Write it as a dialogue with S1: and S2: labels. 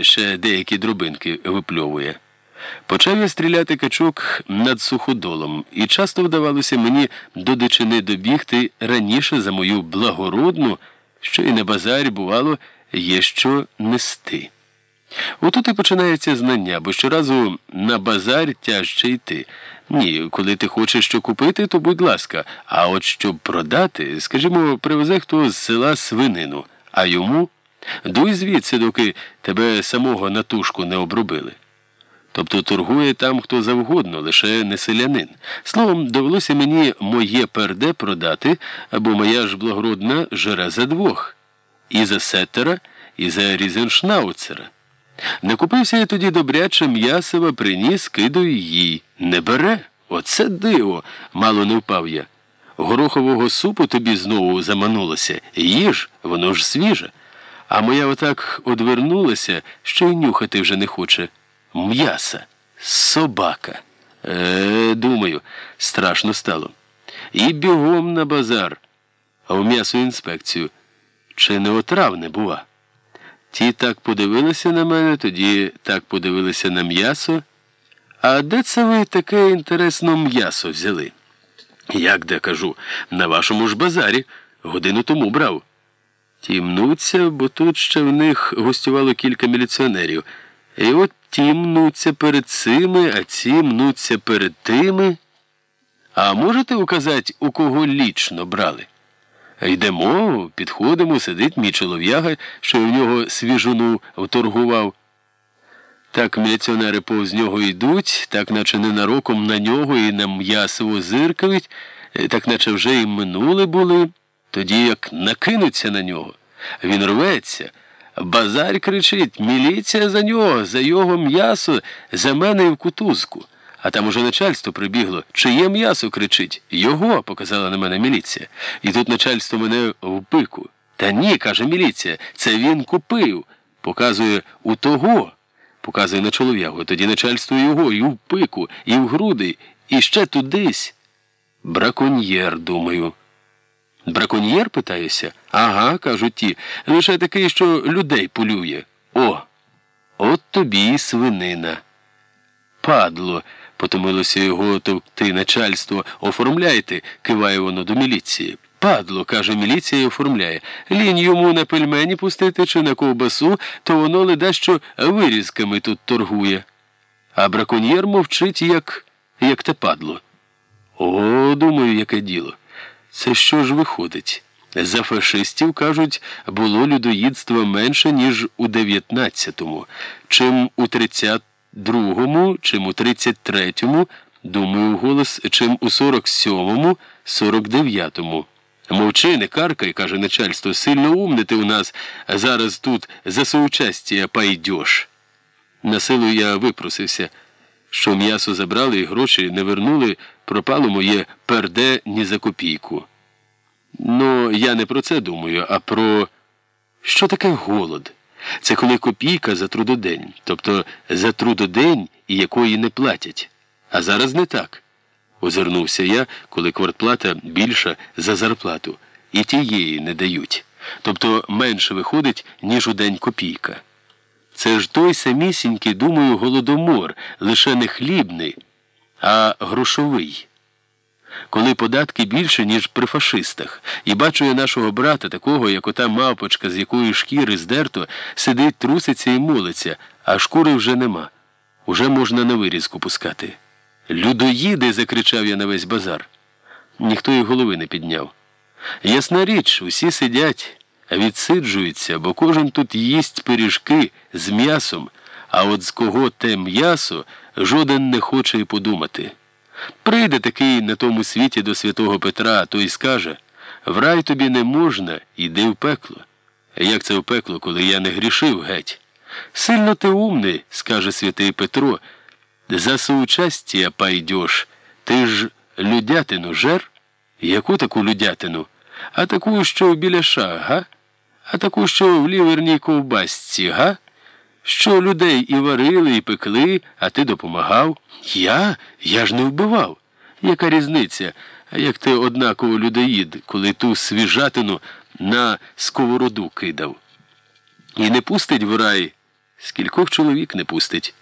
S1: ще деякі дробинки випльовує. Почав я стріляти качок над суходолом, і часто вдавалося мені до дичини добігти раніше за мою благородну, що і на базарі, бувало, є що нести. Отут і починається знання, бо щоразу на базар тяжче йти. Ні, коли ти хочеш що купити, то будь ласка, а от щоб продати, скажімо, привезе хто з села свинину, а йому дуй звідси, доки тебе самого на тушку не обробили. Тобто торгує там хто завгодно, лише не селянин. Словом, довелося мені моє перде продати, або моя ж благородна жере за двох. І за сеттера, і за різеншнауцера. Не купився я тоді добряче м'ясова, приніс, кидаю їй. Не бере. Оце диво, мало не впав я. Горохового супу тобі знову заманулося. Їж, воно ж свіже. А моя отак одвернулася, що й нюхати вже не хоче. М'яса, собака. Е, думаю, страшно стало. І бігом на базар, а в м'ясу інспекцію. Чи не отравне бува? Ті так подивилися на мене, тоді так подивилися на м'ясо. А де це ви таке інтересне м'ясо взяли? Як де кажу, на вашому ж базарі годину тому брав. Ті мнуться, бо тут ще в них гостювало кілька міліціонерів. І от ті мнуться перед цими, а ці мнуться перед тими. А можете указати, у кого лічно брали? Йдемо, підходимо, сидить мій чолов'яга, що в нього свіжуну вторгував. Так міліціонери повз нього йдуть, так наче ненароком на нього і на м'ясово зиркають, так наче вже і минули були, тоді як накинуться на нього. Він рветься. Базар кричить міліція за нього, за його м'ясо, за мене і в кутузку. А там уже начальство прибігло. Чиє м'ясо кричить? Його, показала на мене міліція. І тут начальство мене в пику. Та ні, каже міліція, це він купив. Показує у того. Показує на чолов'ягу. Тоді начальство його, і в пику, і в груди, і ще тудись. Браконьєр, думаю. Браконьєр, питаюся? Ага, кажуть ті. Лише такий, що людей полює. О, от тобі і свинина. Падло, потомилося його товкти начальство. Оформляйте, киває воно до міліції. Падло, каже міліція і оформляє. Лінь йому на пельмені пустити чи на ковбасу, то воно леда що вирізками тут торгує. А браконьєр мовчить, як, як те падло. О, думаю, яке діло. Це що ж виходить? За фашистів, кажуть, було людоїдства менше, ніж у 19-му, чим у 32-му, чим у 33-му, думаю, голос, чим у 47-му, 49-му. Мовчи, не каркай, каже начальство, сильно умне ти у нас зараз тут за соучастія пайдьош. На силу я випросився, що м'ясо забрали і гроші не вернули, пропало моє перде ні за копійку. Ну, я не про це думаю, а про що таке голод? Це коли копійка за трудодень, тобто за трудодень і якої не платять. А зараз не так. Озирнувся я, коли квартплата більша за зарплату, і тієї не дають. Тобто менше виходить, ніж у день копійка. Це ж той самісінький, думаю, голодомор, лише не хлібний, а грошовий. Коли податки більше, ніж при фашистах, і бачу я нашого брата, такого, як ота мавпочка, з якої шкіри здерто, сидить, труситься і молиться, а шкури вже нема. Уже можна на вирізку пускати. Людоїди, закричав я на весь базар. Ніхто й голови не підняв. Ясна річ, усі сидять, відсиджуються, бо кожен тут їсть пиріжки з м'ясом, а от з кого те м'ясо жоден не хоче й подумати. Прийде такий на тому світі до святого Петра, той скаже в рай тобі не можна, іди в пекло. Як це в пекло, коли я не грішив геть? Сильно ти умний, скаже святий Петро. За соучастія пайдеш, ти ж людятину жер? Яку таку людятину? А таку, що в біляша, га? А таку, що в ліверній ковбасці, га? Що людей і варили, і пекли, а ти допомагав? Я? Я ж не вбивав. Яка різниця, як ти однаково людоїд, коли ту свіжатину на сковороду кидав? І не пустить в рай Скількох чоловік не пустить.